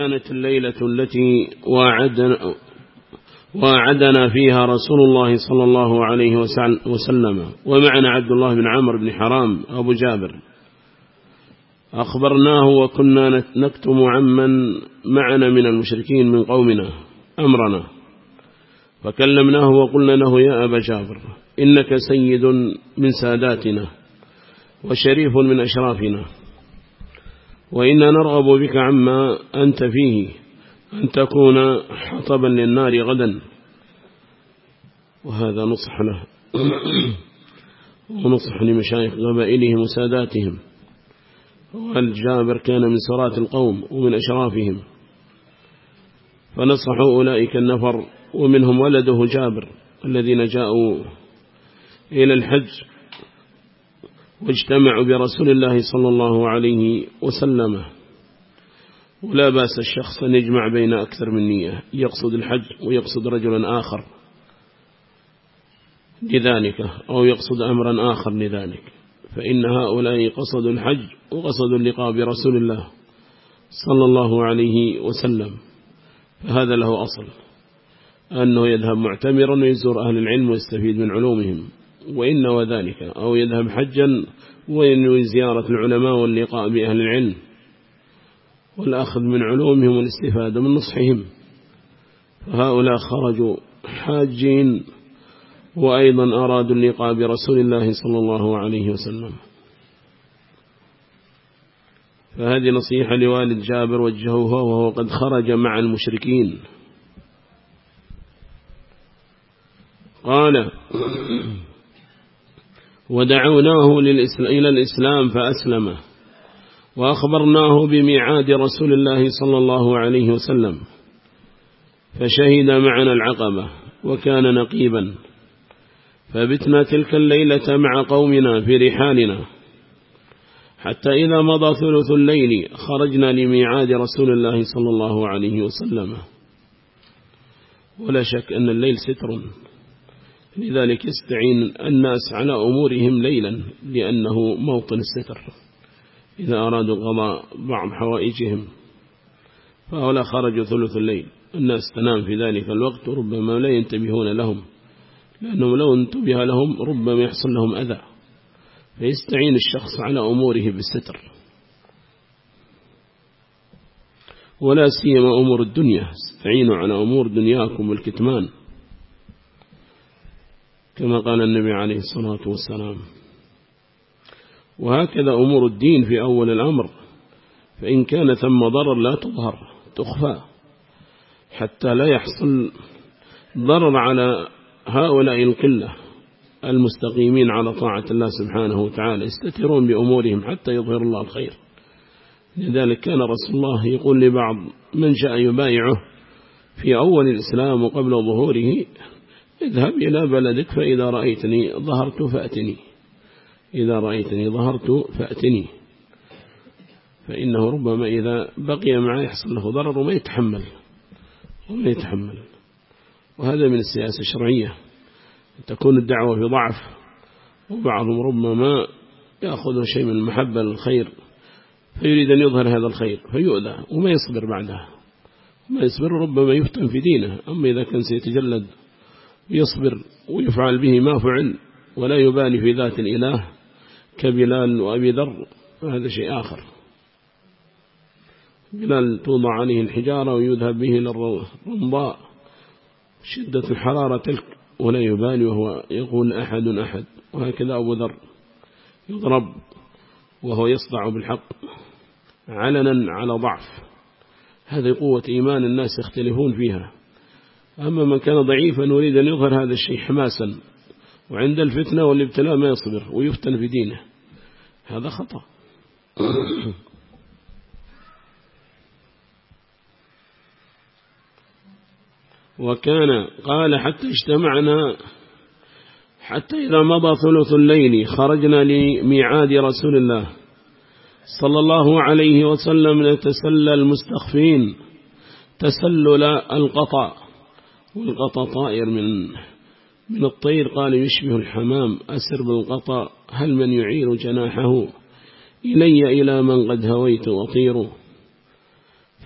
كانت الليلة التي واعدنا, واعدنا فيها رسول الله صلى الله عليه وسلم ومعنا عبد الله بن عمر بن حرام أبو جابر. أخبرناه وكنا نكتم عمن معنا من المشركين من قومنا أمرنا. فكلمناه وقلنا له يا أبا جابر إنك سيد من ساداتنا وشريف من أشرافنا. وإنا نرغب بك عما أنت فيه أن تكون حطبا للنار غدا. وهذا نصح له ونصح لمشايخ قبائلهم وساداتهم. والجابر كان من سرات القوم ومن أشرافهم؟ فنصحوا أولئك النفر ومنهم ولده جابر الذين جاءوا إلى الحج واجتمعوا برسول الله صلى الله عليه وسلم. ولا بأس الشخص أن يجمع بين أكثر من نية يقصد الحج ويقصد رجلا آخر لذلك أو يقصد أمرا آخر لذلك. فإن هؤلاء قصدوا الحج وقصدوا اللقاء برسول الله صلى الله عليه وسلم. فهذا له أصل أنه يذهب معتمرا ويزور أهل العلم ويستفيد من علومهم. وإن وذلك أو يذهب حجا وينوي زيارة العلماء واللقاء بأهل العلم. والأخذ من علومهم والاستفادة من نصحهم. فهؤلاء خرجوا حاجين وأيضا أرادوا اللقاء برسول الله صلى الله عليه وسلم. فهذه نصيحة لوالد جابر وجهوها وهو قد خرج مع المشركين. قال ودعوناه إلى الإسلام فأسلم وأخبرناه بميعاد رسول الله صلى الله عليه وسلم. فشهد معنا العقبة وكان نقيبا. فبتنا تلك الليلة مع قومنا في رحالنا حتى إذا مضى ثلث الليل خرجنا لميعاد رسول الله صلى الله عليه وسلم. ولا شك أن الليل ستر. لذلك يستعين الناس على أمورهم ليلا لأنه موطن الستر إذا أرادوا قضاء بعض حوائجهم فهؤلاء خرجوا ثلث الليل. الناس تنام في ذلك الوقت ربما لا ينتبهون لهم لأنهم لو انتبه لهم ربما يحصل لهم أذى. فيستعين الشخص على أموره بالستر. ولا سيما أمور الدنيا. استعينوا على أمور دنياكم والكتمان. كما قال النبي عليه الصلاة والسلام. وهكذا أمور الدين في أول الأمر. فإن كان ثم ضرر لا تظهر تخفى. حتى لا يحصل ضرر على هؤلاء القلة المستقيمين على طاعة الله سبحانه وتعالى يستترون بأمورهم حتى يظهر الله الخير. لذلك كان رسول الله يقول لبعض من جاء يبايعه في أول الإسلام وقبل ظهوره اذهب إلى بلدك فإذا رأيتني ظهرت فأتني. إذا رأيتني ظهرت فأتني. فإنه ربما إذا بقي معه يحصل له ضرر وما يتحمل. وما يتحمل. وهذا من السياسة الشرعية. تكون الدعوة في ضعف. وبعضهم ربما يأخذ شيء من المحبة للخير. فيريد أن يظهر هذا الخير. فيؤذى. وما يصبر بعدها. ما يصبر ربما يفتن في دينه. أما إذا كان سيتجلد. يصبر ويفعل به ما فعل ولا يبالي في ذات الإله كبلال وأبي ذر هذا شيء آخر. بلال توضع عليه الحجارة ويذهب به للرمضاء شدة الحرارة تلك ولا يبالي وهو يقول أحد أحد وهكذا أبو ذر يضرب وهو يصدع بالحق علنا على ضعف. هذه قوة إيمان الناس يختلفون فيها. أما من كان ضعيفا نريد أن يظهر هذا الشيء حماسا وعند الفتنة والابتلاء ما يصبر ويفتن في دينه. هذا خطأ. وكان قال حتى اجتمعنا حتى إذا مضى ثلث الليل خرجنا لميعاد رسول الله صلى الله عليه وسلم نتسلى المستخفين تسلل القطع والقطع طائر من من الطير قال يشبه الحمام أسر بالقطع هل من يعير جناحه؟ إلي إلى من قد هويت وطير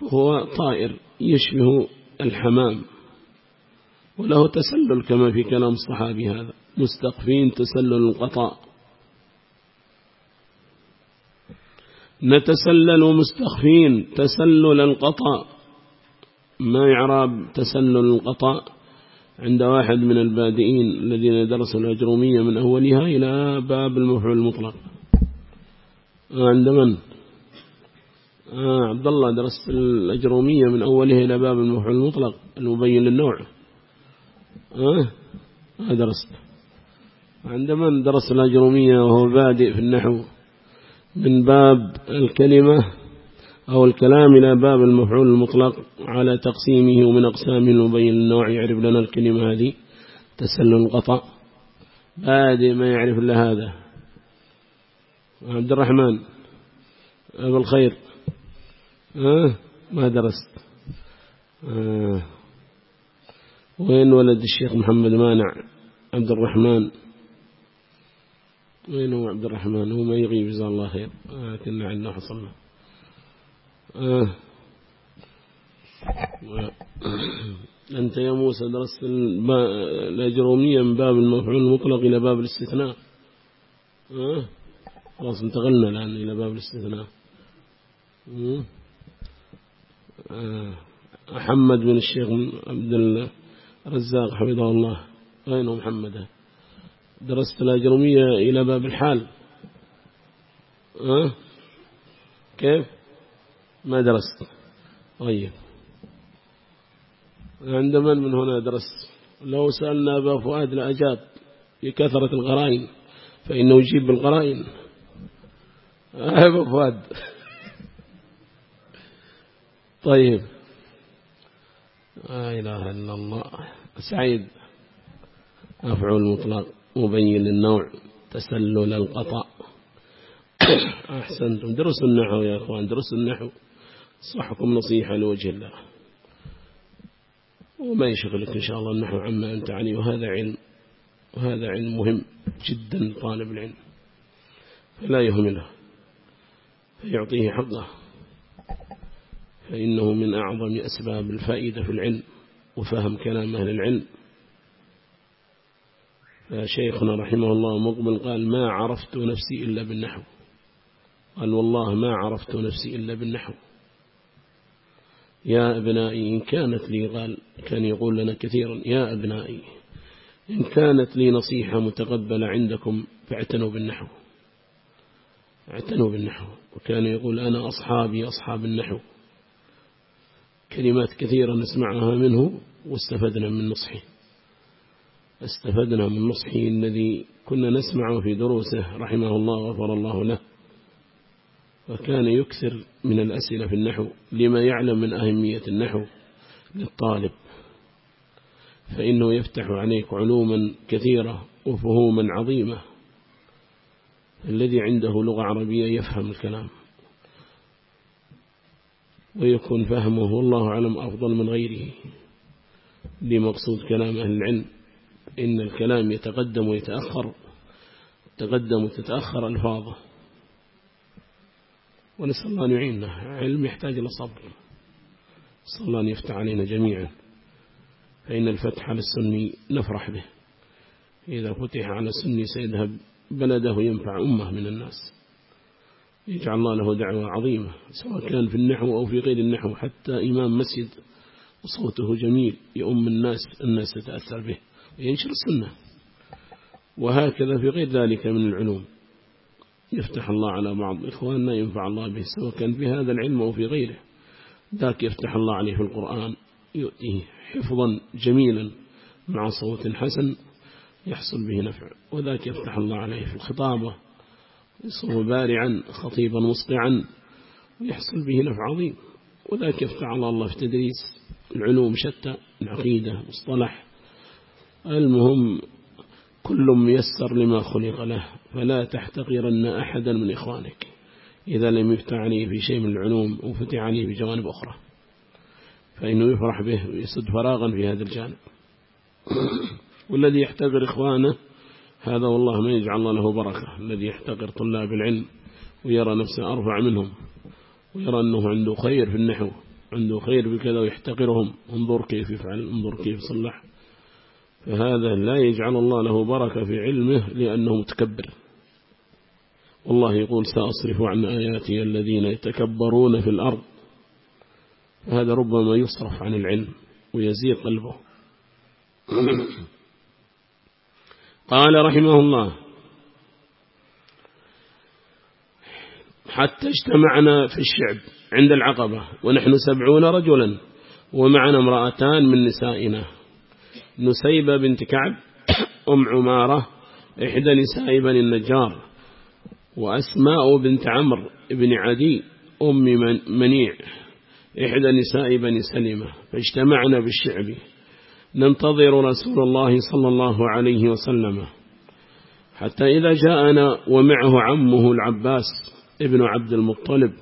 فهو طائر يشبه الحمام. وله تسلل كما في كلام الصحابي هذا. مستقفين تسلل القطاء نتسلل مستخفين تسلل القطاء ما يعرب تسلل القطاء عند واحد من البادئين الذين درسوا الأجرومية من أولها إلى باب المفعول المطلق. عند من؟ آه عبد الله درست الأجرومية من أولها إلى باب المفعول المطلق المبين للنوع. آه ما درست. عند من درس الأجرومية وهو بادئ في النحو؟ من باب الكلمة أو الكلام إلى باب المفعول المطلق على تقسيمه ومن أقسامه المبين للنوع يعرف لنا الكلمة هذه. تسلل القطع. بادئ ما يعرف إلا هذا. عبد الرحمن أبو الخير. آه ما درست. آه. وين ولد الشيخ محمد مانع؟ عبد الرحمن. وين هو عبد الرحمن؟ هو ما يغيب جزاه الله خير. آه كنا عندنا حصلنا. آه. أنت يا موسى درست الأجرومية من باب المفعول المطلق إلى باب الاستثناء. آه. خلاص انتقلنا الآن إلى باب الاستثناء. آه. محمد بن الشيخ عبد الرزاق حفظه الله. أين محمد؟ درست الأجرومية إلى باب الحال. أه؟ كيف؟ ما درست. طيب. عند من من هنا درس لو سألنا أبا فؤاد لأجاب بكثرة الغرائن فإنه يجيب بالغرائن. أبا فؤاد. طيب. لا إله إلا الله. سعيد. أفعل مطلق مبين للنوع تسلل القطع. أحسنتم. درسوا النحو يا أخوان درسوا النحو. صحكم نصيحة لوجه الله. وما يشغلك إن شاء الله النحو عما أنت عليه وهذا علم وهذا علم مهم جدا طالب العلم. فلا يهمله فيعطيه حقه فإنه من أعظم أسباب الفائدة في العلم وفهم كلام أهل العلم. فشيخنا رحمه الله مقبل قال ما عرفت نفسي إلا بالنحو. قال والله ما عرفت نفسي إلا بالنحو. يا أبنائي إن كانت لي قال كان يقول لنا كثيرا يا أبنائي إن كانت لي نصيحة متقبلة عندكم فاعتنوا بالنحو. اعتنوا بالنحو. وكان يقول أنا أصحابي أصحاب النحو. كلمات كثيرة نسمعها منه واستفدنا من نصحه. استفدنا من نصحه الذي كنا نسمعه في دروسه رحمه الله وغفر الله له. وكان يكثر من الأسئلة في النحو لما يعلم من أهمية النحو للطالب. فإنه يفتح عليك علوما كثيرة وفهوما عظيمة. الذي عنده لغة عربية يفهم الكلام. ويكون فهمه والله أعلم أفضل من غيره. لمقصود كلام أهل العلم. إن الكلام يتقدم ويتأخر. تقدم وتتأخر ألفاظه. ونسأل الله أن يعيننا. علم يحتاج إلى صبر. صلى الله أن يفتح علينا جميعا. فإن الفتح على السني نفرح به. إذا فتح على السني سيذهب بلده ينفع أمة من الناس. يجعل الله له دعوة عظيمة سواء كان في النحو أو في غير النحو حتى إمام مسجد وصوته جميل يؤم الناس الناس تتأثر به وينشر السنة. وهكذا في غير ذلك من العلوم. يفتح الله على بعض إخواننا ينفع الله به سواء كان في هذا العلم أو في غيره. ذاك يفتح الله عليه في القرآن يؤتيه حفظا جميلا مع صوت حسن يحصل به نفع. وذاك يفتح الله عليه في الخطابة يصبح بارعا خطيبا مصقعا ويحصل به نفع عظيم. وذاك يفتح الله في تدريس العلوم شتى العقيدة مصطلح المهم كل ميسر لما خلق له فلا تحتقرن أحدا من إخوانك. إذا لم يفتح عليه في شيء من العلوم وفتح عليه بجوانب أخرى فإنه يفرح به ويسد فراغا في هذا الجانب. والذي يحتقر إخوانه هذا والله ما يجعل الله له بركة. الذي يحتقر طلاب العلم ويرى نفسه أرفع منهم ويرى أنه عنده خير في النحو عنده خير بكذا ويحتقرهم. انظر كيف يفعل انظر كيف صلح. فهذا لا يجعل الله له بركة في علمه لأنه متكبر. والله يقول سأصرف عن آياتي الذين يتكبرون في الأرض. هذا ربما يصرف عن العلم ويزيد قلبه. قال رحمه الله حتى اجتمعنا في الشعب عند العقبة ونحن سبعون رجلا ومعنا امرأتان من نسائنا. نسيبة بنت كعب أم عمارة إحدى نساء بني النجار وأسماء بنت عمرو بن عدي أم منيع إحدى نساء بني سلمة. فاجتمعنا بالشعب. ننتظر رسول الله صلى الله عليه وسلم. حتى إذا جاءنا ومعه عمه العباس ابن عبد المطلب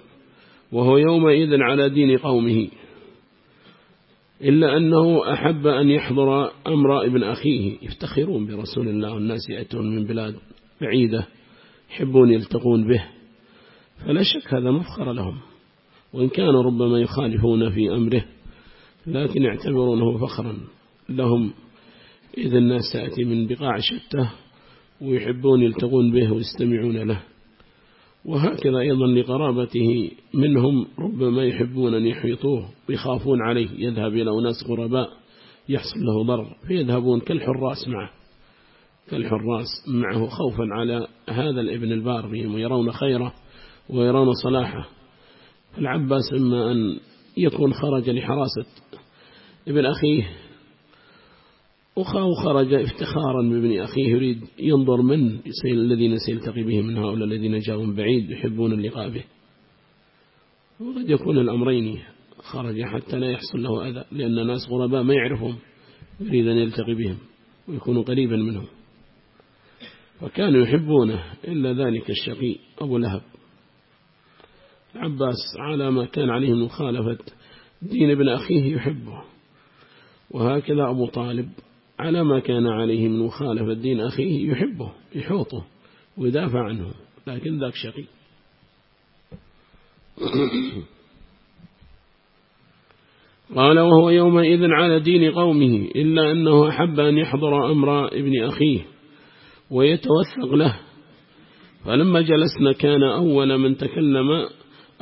وهو يومئذ على دين قومه. إلا أنه أحب أن يحضر أمر ابن أخيه. يفتخرون برسول الله والناس يأتون من بلاد بعيدة يحبون يلتقون به. فلا شك هذا مفخر لهم. وإن كانوا ربما يخالفون في أمره لكن يعتبرونه فخرا لهم. إذا الناس تأتي من بقاع شتى ويحبون يلتقون به ويستمعون له. وهكذا أيضا لقرابته منهم ربما يحبون أن يحيطوه ويخافون عليه يذهب إلى أناس غرباء يحصل له ضرر فيذهبون كالحراس معه كالحراس معه خوفا على هذا الابن البار بهم ويرون خيره ويرون صلاحه. العباس إما أن يكون خرج لحراسة ابن أخيه وخاو خرج افتخارا بابن أخيه يريد ينظر من الذين سيلتقي به من هؤلاء الذين جاءوا من بعيد يحبون اللقاء به. وقد يكون الأمرين خرج حتى لا يحصل له أذى لأن ناس غرباء ما يعرفهم يريد أن يلتقي بهم ويكون قريبا منهم. وكانوا يحبونه إلا ذلك الشقي أبو لهب. عباس على ما كان عليه مخالفة دين ابن أخيه يحبه. وهكذا أبو طالب على ما كان عليه من مخالفة دين أخيه يحبه يحوطه ويدافع عنه لكن ذاك شقي. قال وهو يومئذ على دين قومه إلا أنه أحب أن يحضر أمر ابن أخيه ويتوثق له. فلما جلسنا كان أول من تكلم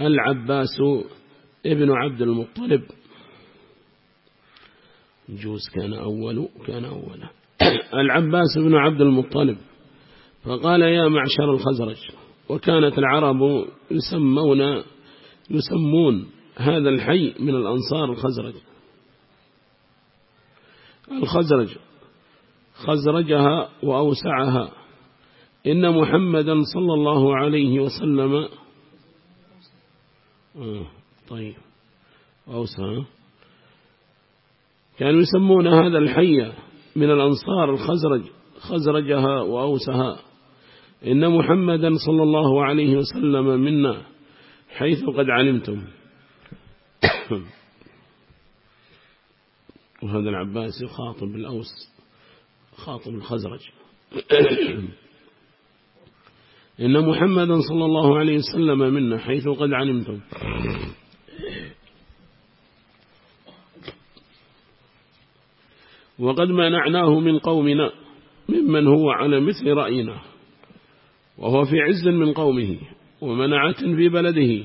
العباس ابن عبد المطلب. جوز كان أول كان أولا العباس بن عبد المطلب فقال يا معشر الخزرج وكانت العرب يسمون يسمون هذا الحي من الأنصار الخزرج. الخزرج خزرجها وأوسعها. إن محمدا صلى الله عليه وسلم آه طيب أوسع. كانوا يسمون هذا الحي من الأنصار الخزرج خزرجها وأوسها. إن محمدا صلى الله عليه وسلم منا حيث قد علمتم. وهذا العباس يخاطب الأوس خاطب الخزرج. إن محمدا صلى الله عليه وسلم منا حيث قد علمتم. وقد منعناه من قومنا ممن هو على مثل رأينا وهو في عز من قومه ومنعة في بلده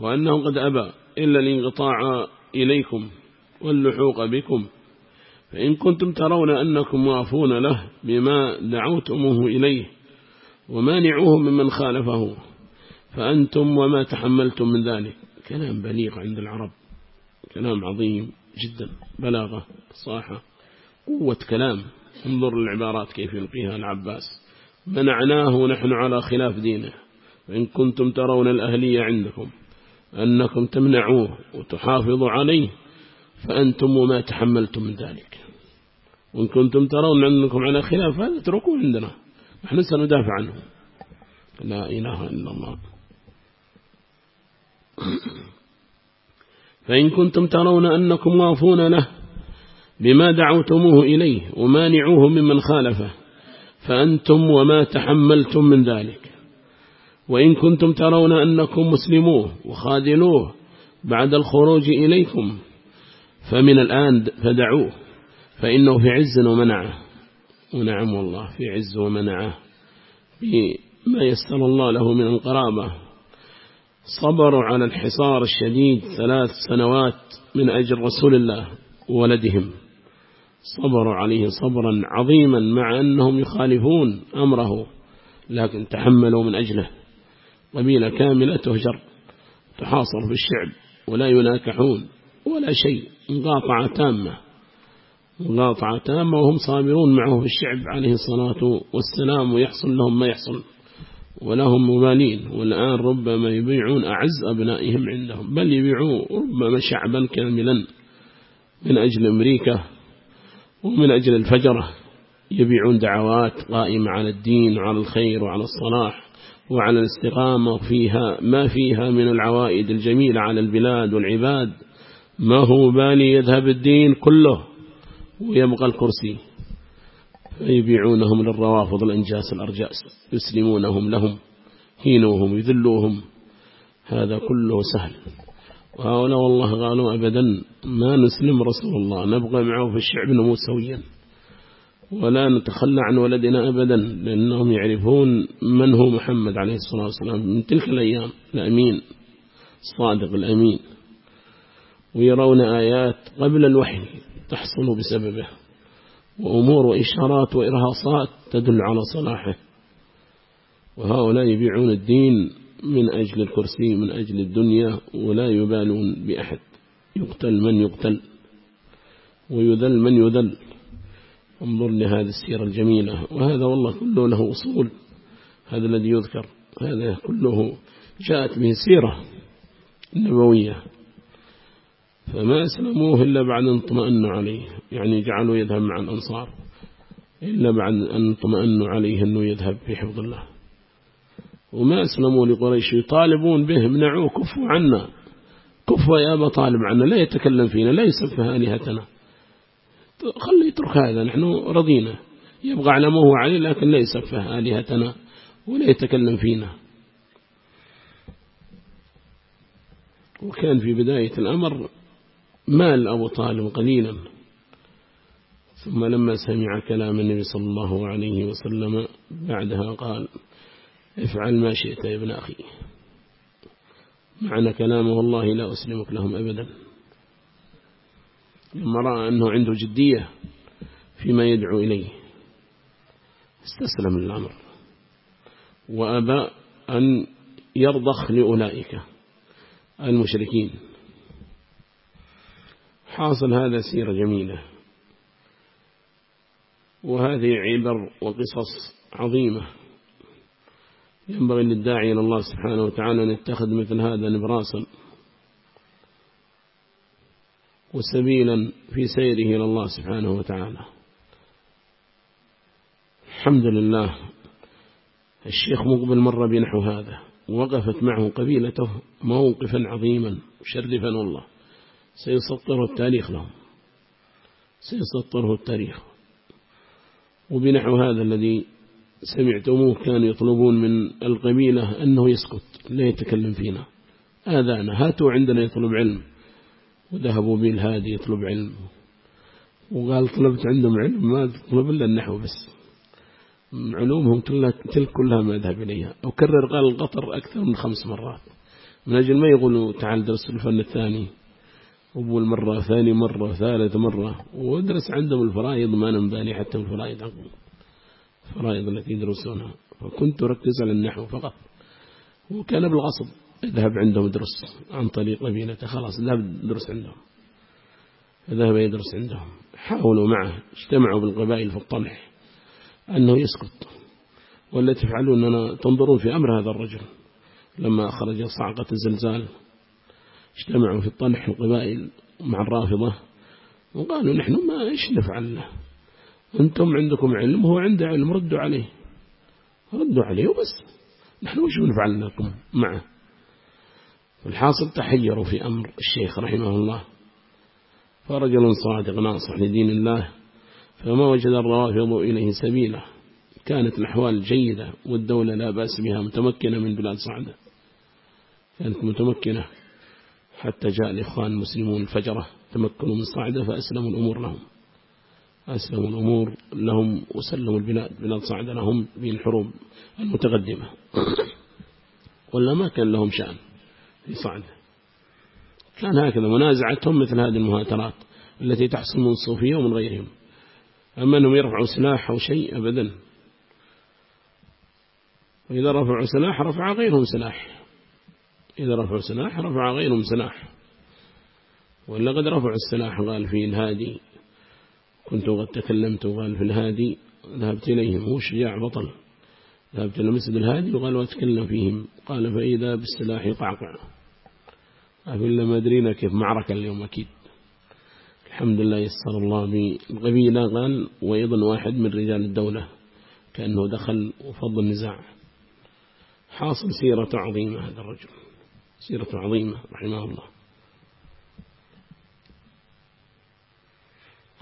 وأنه قد أبى إلا الانقطاع إليكم واللحوق بكم فإن كنتم ترون أنكم موافون له بما دعوتموه إليه ومانعوه ممن خالفه فأنتم وما تحملتم من ذلك. كلام بليغ عند العرب كلام عظيم جدا بلاغة صاحة. قوة كلام. انظر العبارات كيف يلقيها العباس منعناه نحن على خلاف دينه. وإن كنتم ترون الأهلية عندكم أنكم تمنعوه وتحافظوا عليه فأنتم وما تحملتم من ذلك. وإن كنتم ترون أنكم على خلاف هذا اتركوه عندنا. نحن سندافع عنه. لا إله إلا الله. فإن كنتم ترون أنكم وافون له بما دعوتموه إليه ومانعوه ممن خالفه فأنتم وما تحملتم من ذلك. وإن كنتم ترون أنكم مسلموه وخادلوه بعد الخروج إليكم فمن الآن فدعوه فإنه في عز ومنعه. ونعم والله في عز ومنعه بما يسر الله له من القرابة. صبروا على الحصار الشديد ثلاث سنوات من أجل رسول الله وولدهم. صبروا عليه صبرا عظيما مع أنهم يخالفون أمره لكن تحملوا من أجله. قبيلة كاملة تهجر تحاصر في الشعب ولا يناكحون ولا شيء مقاطعة تامة. مقاطعة تامة وهم صابرون معه في الشعب عليه الصلاة والسلام ويحصل لهم ما يحصل ولهم مبالين. والآن ربما يبيعون أعز أبنائهم عندهم بل يبيعون ربما شعبا كاملا من أجل أمريكا. ومن أجل الفجرة يبيعون دعوات قائمة على الدين وعلى الخير وعلى الصلاح وعلى الاستقامة فيها ما فيها من العوائد الجميلة على البلاد والعباد. ما هو بالي يذهب الدين كله ويبقى الكرسي. فيبيعونهم للروافض الأنجاس الأرجاس يسلمونهم لهم هينوهم يذلوهم. هذا كله سهل. وهؤلاء والله قالوا أبدا ما نسلم رسول الله نبقى معه في الشعب نموت سويا ولا نتخلى عن ولدنا أبدا لأنهم يعرفون من هو محمد عليه الصلاة والسلام. من تلك الأيام الأمين الصادق الأمين. ويرون آيات قبل الوحي تحصل بسببه. وأمور وإشارات وإرهاصات تدل على صلاحه. وهؤلاء يبيعون الدين من أجل الكرسي من أجل الدنيا ولا يبالون بأحد. يقتل من يقتل ويذل من يذل. انظر لهذه السيرة الجميلة. وهذا والله كله له أصول. هذا الذي يذكر هذا كله جاءت به سيرة نبوية. فما أسلموه إلا بعد أن اطمأنوا عليه. يعني جعلوا يذهب مع الأنصار إلا بعد أن اطمأنوا عليه أنه يذهب في حفظ الله. وما أسلموا لقريش يطالبون به منعوه كفوا عنا. كفوا يا أبا طالب عنا لا يتكلم فينا لا يسفه آلهتنا. خلي يترك هذا نحن رضينا. يبقى على ما هو عليه لكن لا يسفه آلهتنا ولا يتكلم فينا. وكان في بداية الأمر مال أبو طالب قليلا. ثم لما سمع كلام النبي صلى الله عليه وسلم بعدها قال افعل ما شئت يا ابن أخي. معنى كلامه والله لا أسلمك لهم أبدا. لما رأى أنه عنده جدية فيما يدعو إليه استسلم للأمر. وأبى أن يرضخ لأولئك المشركين. حاصل هذا سيرة جميلة. وهذه عبر وقصص عظيمة. ينبغي للداعي إلى الله سبحانه وتعالى أن يتخذ مثل هذا نبراسا وسبيلا في سيره إلى الله سبحانه وتعالى. الحمد لله. الشيخ مقبل مر بنحو هذا وقفت معه قبيلته موقفا عظيما مشرفا والله. سيسطره التاريخ لهم. سيسطره التاريخ. وبنحو هذا الذي سمعتموه كانوا يطلبون من القبيلة أنه يسكت لا يتكلم فينا. آذانا هاتوا عندنا يطلب علم. وذهبوا به الهادي يطلب علم. وقال طلبت عندهم علم ما تطلب إلا النحو بس. علومهم تلك كلها ما ذهب إليها وكرر قال القطر أكثر من خمس مرات. من أجل ما يقولوا تعال درس الفن الثاني. أول مرة ثاني مرة ثالث مرة. وادرس عندهم الفرائض ما نمباني حتى الفرائض. عقل الفرائض التي يدرسونها. فكنت أركز على النحو فقط. وكان بالغصب. اذهب عندهم درس عن طريق قبيلته خلاص ذهب درس عندهم. فذهب يدرس عندهم. حاولوا معه. اجتمعوا بالقبائل في الطلح أنه يسكت. ولا تفعلون أننا تنظرون في أمر هذا الرجل. لما خرج صعقة الزلزال اجتمعوا في الطلح القبائل مع الرافضة. وقالوا نحن ما إيش نفعل أنتم عندكم علم هو عنده علم ردوا عليه. ردوا عليه وبس. نحن وش بنفعل لكم معه؟ والحاصل تحيروا في أمر الشيخ رحمه الله. فرجل صادق ناصح لدين الله فما وجد الروافض إليه سبيلا. كانت الأحوال جيدة والدولة لا بأس بها متمكنة من بلاد صعدة. كانت متمكنة. حتى جاء الإخوان المسلمون الفجرة تمكنوا من صعدة فأسلموا الأمور لهم. أسلموا الأمور لهم وسلموا البلاد بلاد صعدة لهم بالحروب المتقدمة. ولا ما كان لهم شأن في صعدة كان هكذا منازعتهم مثل هذه المهاترات التي تحصل من الصوفية ومن غيرهم. أما أنهم يرفعوا سلاح أو شيء أبدا. وإذا رفعوا سلاح رفع غيرهم سلاح. إذا رفعوا سلاح رفع غيرهم سلاح. وإلا قد رفعوا السلاح قال في الهادي كنت قد تكلمت وقال في الهادي ذهبت إليهم. هو شجاع بطل ذهبت إلى مسجد الهادي وقال وأتكلم فيهم. قال فإذا بالسلاح يقعقع أفلا ما أدرينا كيف معركة اليوم أكيد. الحمد لله يسر الله بالقبيلة قال وأيضا واحد من رجال الدولة. كأنه دخل وفض النزاع. حاصل سيرة عظيمة هذا الرجل. سيرة عظيمة رحمه الله.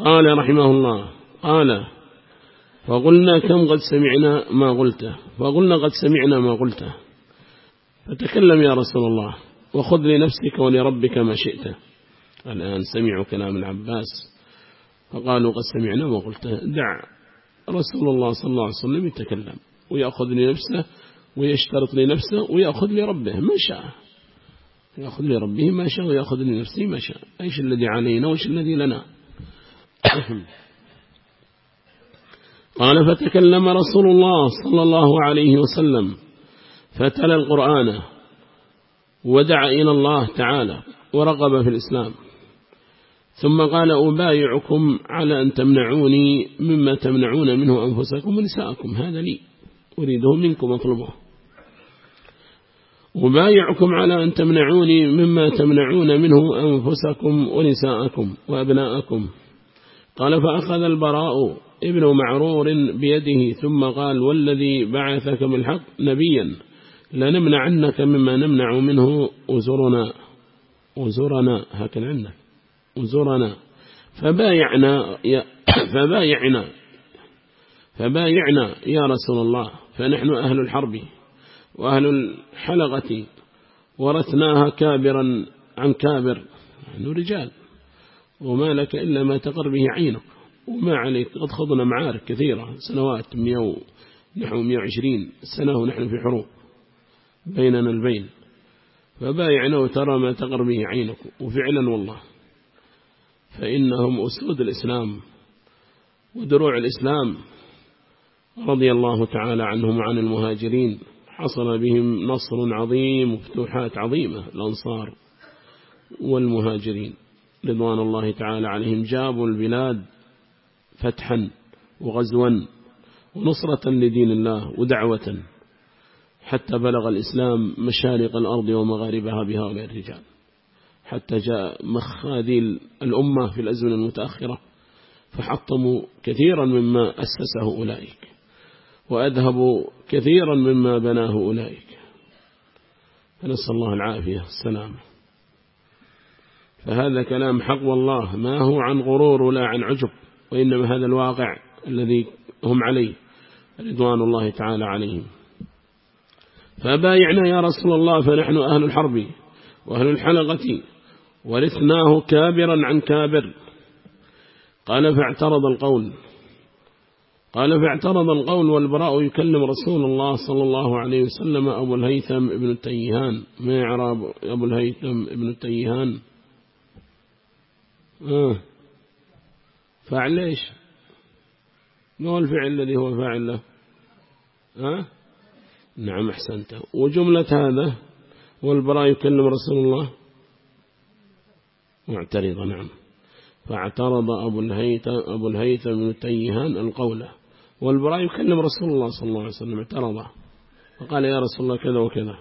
قال رحمه الله قال فقلنا كم قد سمعنا ما قلته فقلنا قد سمعنا ما قلته. فتكلم يا رسول الله وخذ لنفسك ولربك ما شئت. الآن سمعوا كلام العباس فقالوا قد سمعنا ما قلته. دع رسول الله صلى الله عليه وسلم يتكلم ويأخذ لنفسه ويشترط لنفسه ويأخذ لربه ما شاء. يأخذ لربه ما شاء ويأخذ لنفسه ما شاء. إيش الذي علينا وإيش الذي لنا؟ قال فتكلم رسول الله صلى الله عليه وسلم فتلا القرآن ودعا إلى الله تعالى ورغب في الإسلام. ثم قال أبايعكم على أن تمنعوني مما تمنعون منه أنفسكم ونساءكم. هذا لي أريده منكم أطلبه. أبايعكم على أن تمنعوني مما تمنعون منه أنفسكم ونساءكم وأبناءكم. قال فأخذ البراء ابن معرور بيده ثم قال والذي بعثك بالحق نبيا لنمنع عنك مما نمنع منه أزرنا أزرنا هكذا عندك أزرنا. فبايعنا يا فبايعنا فبايعنا يا رسول الله فنحن أهل الحرب وأهل الحلقة ورثناها كابرا عن كابر نحن رجال. وما لك إلا ما تقر به عينك. وما عليك قد خضنا معارك كثيرة سنوات مئة نحو مئة وعشرين سنة ونحن في حروب بيننا البين. فبايعنا وترى ما تقر به عينك. وفعلا والله فإنهم أسود الإسلام ودروع الإسلام رضي الله تعالى عنهم وعن المهاجرين. حصل بهم نصر عظيم وفتوحات عظيمة الأنصار والمهاجرين. رضوان الله تعالى عليهم جابوا البلاد فتحا وغزوا ونصرة لدين الله ودعوة حتى بلغ الإسلام مشارق الأرض ومغاربها بهؤلاء الرجال. حتى جاء مخاذيل الأمة في الأزمنة المتأخرة فحطموا كثيرا مما أسسه أولئك وأذهبوا كثيرا مما بناه أولئك. فنسأل الله العافية. السلام. فهذا كلام حق والله. ما هو عن غرور ولا عن عجب وإنما هذا الواقع الذي هم عليه رضوان الله تعالى عليهم. فبايعنا يا رسول الله فنحن أهل الحرب وأهل الحلقة ورثناه كابرا عن كابر. قال فاعترض القول. قال فاعترض القول والبراء يكلم رسول الله صلى الله عليه وسلم أبو الهيثم ابن التيهان. ما يعرب أبو الهيثم ابن التيهان؟ آه. فاعل ليش ما هو الفعل الذي هو فاعل له. نعم أحسنت. وجملة هذا والبراء يكلم رسول الله؟ معترض نعم. فاعترض أبو الهيثم, أبو الهيثم بن التيهان القول. والبراء يكلم رسول الله صلى الله عليه وسلم اعترض. فقال يا رسول الله كذا وكذا.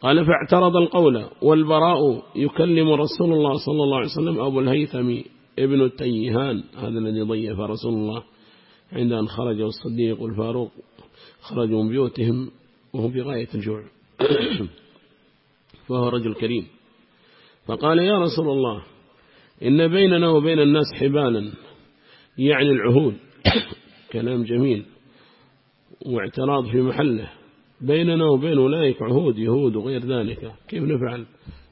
قال فاعترض القول والبراء يكلم رسول الله صلى الله عليه وسلم أبو الهيثم ابن التيهان هذا الذي ضيف رسول الله عند أن خرج الصديق والفاروق خرجوا من بيوتهم وهم في غاية الجوع. فهو رجل كريم. فقال يا رسول الله إن بيننا وبين الناس حبالا يعني العهود. كلام جميل. واعتراض في محله. بيننا وبين أولئك عهود يهود وغير ذلك. كيف نفعل؟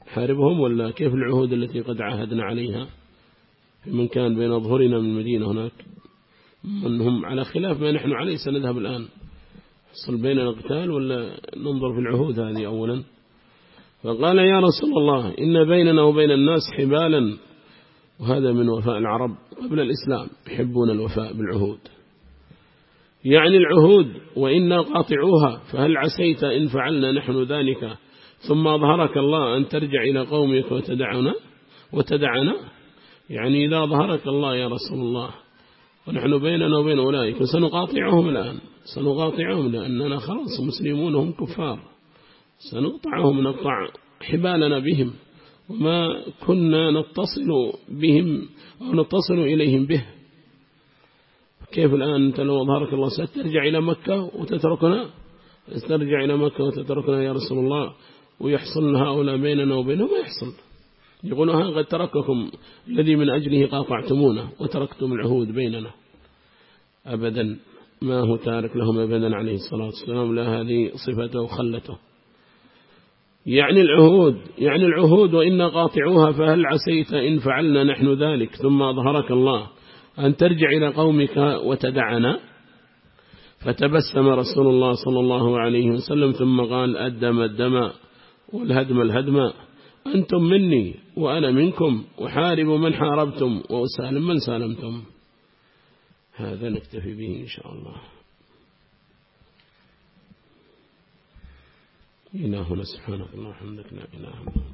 حاربهم ولا كيف العهود التي قد عاهدنا عليها؟ في من كان بين ظهورنا من المدينة هناك من هم على خلاف ما نحن عليه سنذهب الآن. حصل بيننا قتال ولا ننظر في العهود هذه أولا؟ فقال يا رسول الله إن بيننا وبين الناس حبالا وهذا من وفاء العرب قبل الإسلام يحبون الوفاء بالعهود. يعني العهود وإنا قاطعوها فهل عسيت إن فعلنا نحن ذلك؟ ثم أظهرك الله أن ترجع إلى قومك وتدعنا وتدعنا؟ يعني إذا ظهرك الله يا رسول الله ونحن بيننا وبين أولئك وسنقاطعهم الآن سنقاطعهم لأننا خلاص مسلمون هم كفار سنقطعهم نقطع حبالنا بهم وما كنا نتصل بهم أو نتصل إليهم به. كيف الآن أنت لو ظهرك الله سترجع إلى مكة وتتركنا؟ سترجع إلى مكة وتتركنا يا رسول الله ويحصل هؤلاء بيننا وبينهم ما يحصل. يقولون ها قد ترككم الذي من أجله قاطعتمونه وتركتم العهود بيننا. أبدا ما هو تارك لهم أبدا عليه الصلاة والسلام؟ لا هذه صفته وخلته. يعني العهود يعني العهود وإن قاطعوها فهل عسيت إن فعلنا نحن ذلك؟ ثم أظهرك الله. أن ترجع إلى قومك وتدعنا. فتبسم رسول الله صلى الله عليه وسلم ثم قال الدم الدم والهدم الهدم. أنتم مني وأنا منكم وحارب من حاربتم وأسالم من سالمتم. هذا نكتفي به إن شاء الله. إلهنا سبحانك اللهم وبحمدك لا إله إلا